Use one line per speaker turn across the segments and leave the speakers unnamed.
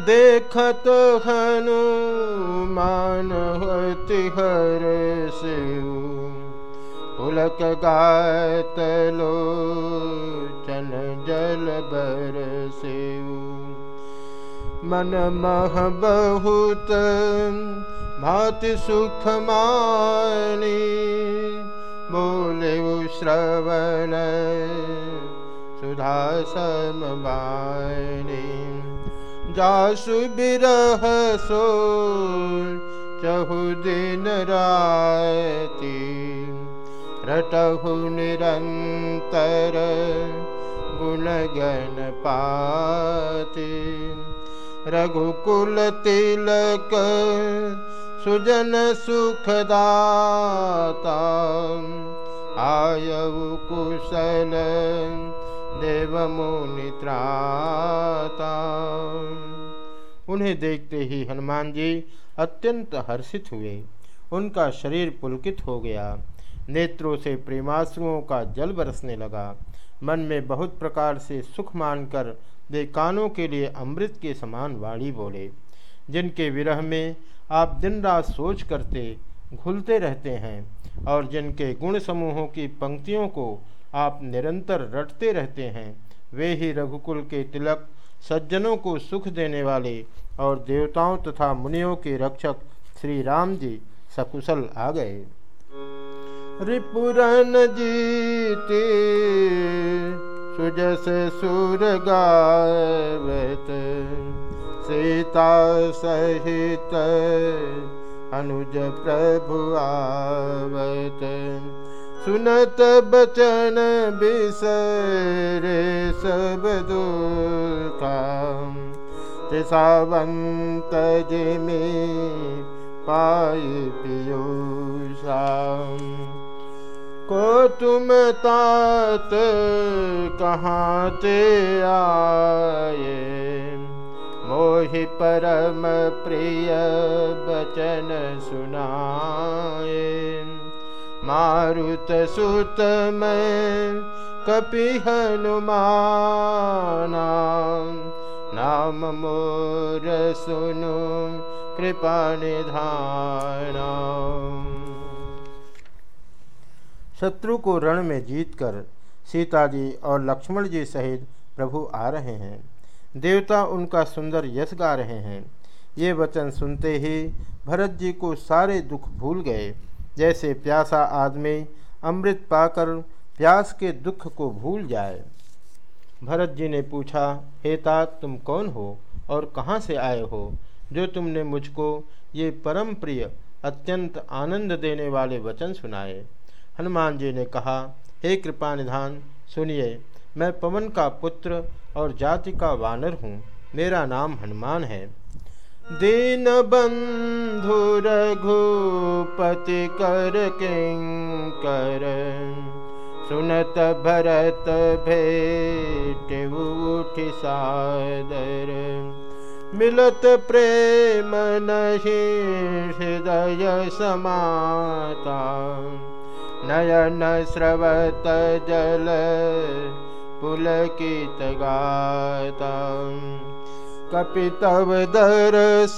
देखत हनुमान होति हर शिव। पुलक गात लोचन जल बर शिव। मन मह बहुत भाति सुख मानी बोले श्रवण सुधा समबानी जासु बिरह सो चहु दिन राती। रटहु निरंतर गुणगन पाती। रघुकुल तिलक सुजन सुखदाता। आयु कुशल देव मुनित्राता उन्हें देखते ही हनुमान जी अत्यंत हर्षित हुए। उनका शरीर पुलकित हो गया। नेत्रों से प्रेमाश्रुओं का जल बरसने लगा। मन में बहुत प्रकार से सुख मानकर वे कानों के लिए अमृत के समान वाणी बोले। जिनके विरह में आप दिन रात सोच करते, घुलते रहते हैं और जिनके गुण समूहों की पंक्तियों को आप निरंतर रटते रहते हैं। वे ही रघुकुल के तिलक, सज्जनों को सुख देने वाले और देवताओं तथा मुनियों के रक्षक श्री राम जी सकुशल आ गए। रिपुरन जीते, सुजस सुर गावत, सीता सहित अनुज प्रभु आवत। सुनत बचन बिसरे सब दुखा सावंत जिमी पाई पियूषा को तुम तात कहाँ ते आए? मोहि परम प्रिय बचन सुनाए मारुत सुत में कपि हनुमाना। नाम मोर सुनु, कृपा निधाना। शत्रु को रण में जीतकर सीता जी और लक्ष्मण जी सहित प्रभु आ रहे हैं। देवता उनका सुंदर यश गा रहे हैं। ये वचन सुनते ही भरत जी को सारे दुख भूल गए। जैसे प्यासा आदमी अमृत पाकर प्यास के दुख को भूल जाए। भरत जी ने पूछा, हे तात, तुम कौन हो और कहाँ से आए हो, जो तुमने मुझको ये परम प्रिय, अत्यंत आनंद देने वाले वचन सुनाए? हनुमान जी ने कहा, हे कृपा निधान, सुनिए, मैं पवन का पुत्र और जाति का वानर हूँ। मेरा नाम हनुमान है। दीन बंधु रघुपति कर किंकर सुनत भरत भेट उठ सादर। मिलत प्रेम नहीं हृदय समाता नयन स्रवत जल पुलकित गाता कपितव दरस,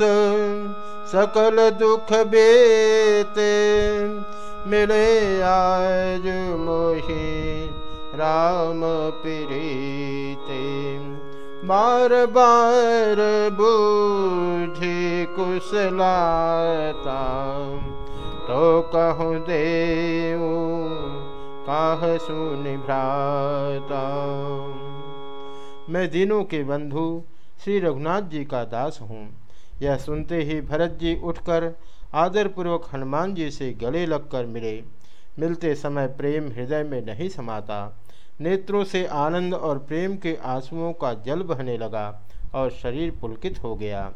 सकल दुख बेते, मिले आज मोहि राम प्रीते। बार बार बूझी कुशलाता तो कहूँ देव काह सुन भ्राता मैं दिनों के बंधु श्री रघुनाथ जी का दास हूँ। यह सुनते ही भरत जी उठकर आदरपूर्वक हनुमान जी से गले लगकर मिले। मिलते समय प्रेम हृदय में नहीं समाता। नेत्रों से आनंद और प्रेम के आंसुओं का जल बहने लगा और शरीर पुलकित हो गया।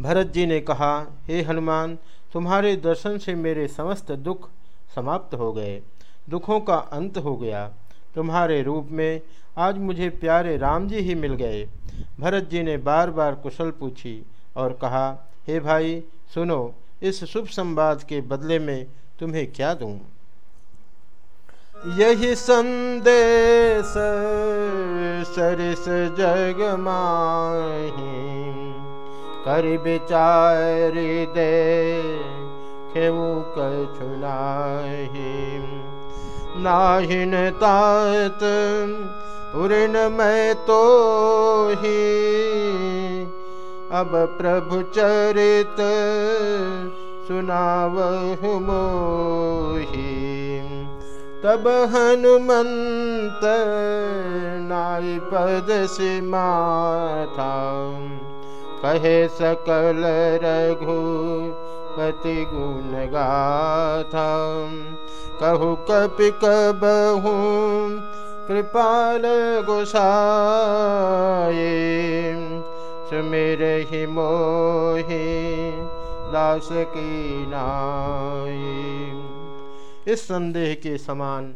भरत जी ने कहा, हे हनुमान, तुम्हारे दर्शन से मेरे समस्त दुख समाप्त हो गए। दुखों का अंत हो गया। तुम्हारे रूप में आज मुझे प्यारे राम जी ही मिल गए। भरत जी ने बार बार कुशल पूछी और कहा, हे भाई, सुनो, इस शुभ संवाद के बदले में तुम्हें क्या दूँ? यही संदेश सरिस जग माही, कर विचार दे, खेऊ कछुनाही नाहिन तात उन मैं तो ही। अब प्रभु चरित सुनावहु मोही। तब हनुमंत नाई पद से माथा कहे सकल रघु पति गुण गाथा कहु कपि कबहू कृपाल गोसाए सुमिर ही मोही, दास की नाई। इस संदेह के समान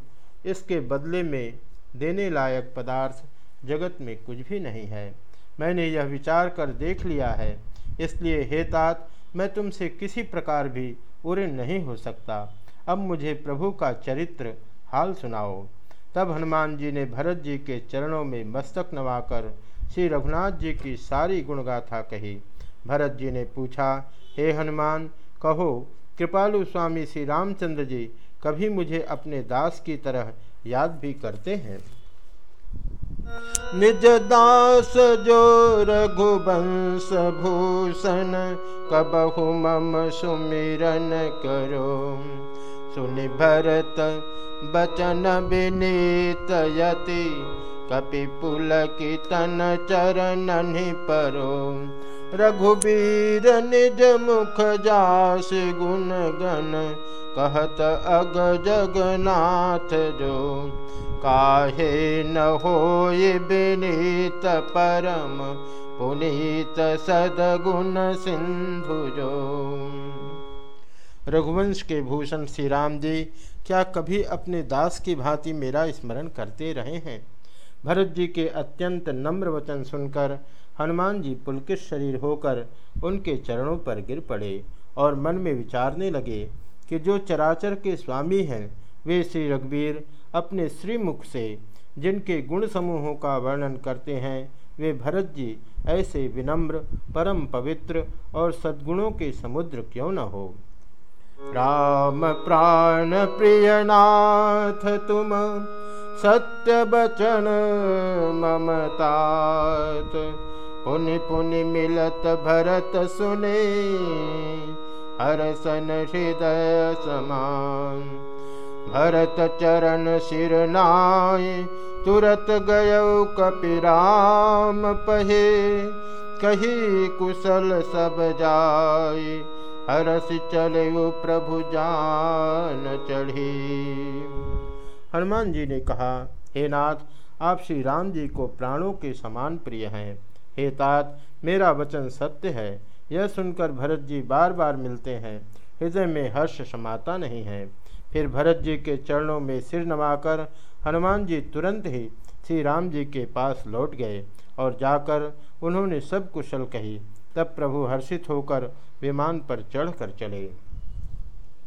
इसके बदले में देने लायक पदार्थ जगत में कुछ भी नहीं है। मैंने यह विचार कर देख लिया है, इसलिए हे तात, मैं तुमसे किसी प्रकार भी उऋण नहीं हो सकता। अब मुझे प्रभु का चरित्र हाल सुनाओ। तब हनुमान जी ने भरत जी के चरणों में मस्तक नवाकर श्री रघुनाथ जी की सारी गुणगाथा कही। भरत जी ने पूछा, हे हनुमान, कहो, कृपालु स्वामी श्री रामचंद्र जी कभी मुझे अपने दास की तरह याद भी करते हैं? निज दास जो रघुवंश भूषण, कबहु मम सुमिरन करो। सुनि भरत बचन विनीत यति। कपि पुल की तन चरण परो रघुबीर निज मुख जास गुण गण कहत अग जगन्नाथ जो। काहे न हो विनीत परम पुनीत सदगुण सिंधु जो रघुवंश के भूषण श्री राम जी, क्या कभी अपने दास की भांति मेरा स्मरण करते रहे हैं? भरत जी के अत्यंत नम्र वचन सुनकर हनुमान जी पुलकित शरीर होकर उनके चरणों पर गिर पड़े और मन में विचारने लगे कि जो चराचर के स्वामी हैं, वे श्री रघुवीर अपने श्रीमुख से जिनके गुण समूहों का वर्णन करते हैं, वे भरत जी ऐसे विनम्र, परम पवित्र और सद्गुणों के समुद्र क्यों न हो? राम प्राण प्रियनाथ तुम सत्य बचन ममतात पुनि पुनि मिलत भरत सुने हरसन हृदय समान। भरत चरण सिरनाय तुरत गय कपिराम पहे कही कुशल सब जाय हरस चले प्रभु जान चढ़ी। हनुमान जी ने कहा, हे नाथ, आप श्री राम जी को प्राणों के समान प्रिय हैं। हे तात, मेरा वचन सत्य है। यह सुनकर भरत जी बार बार मिलते हैं। हृदय में हर्ष समाता नहीं है। फिर भरत जी के चरणों में सिर नवाकर हनुमान जी तुरंत ही श्री राम जी के पास लौट गए और जाकर उन्होंने सब कुशल कही। तब प्रभु हर्षित होकर विमान पर चढ़कर चले।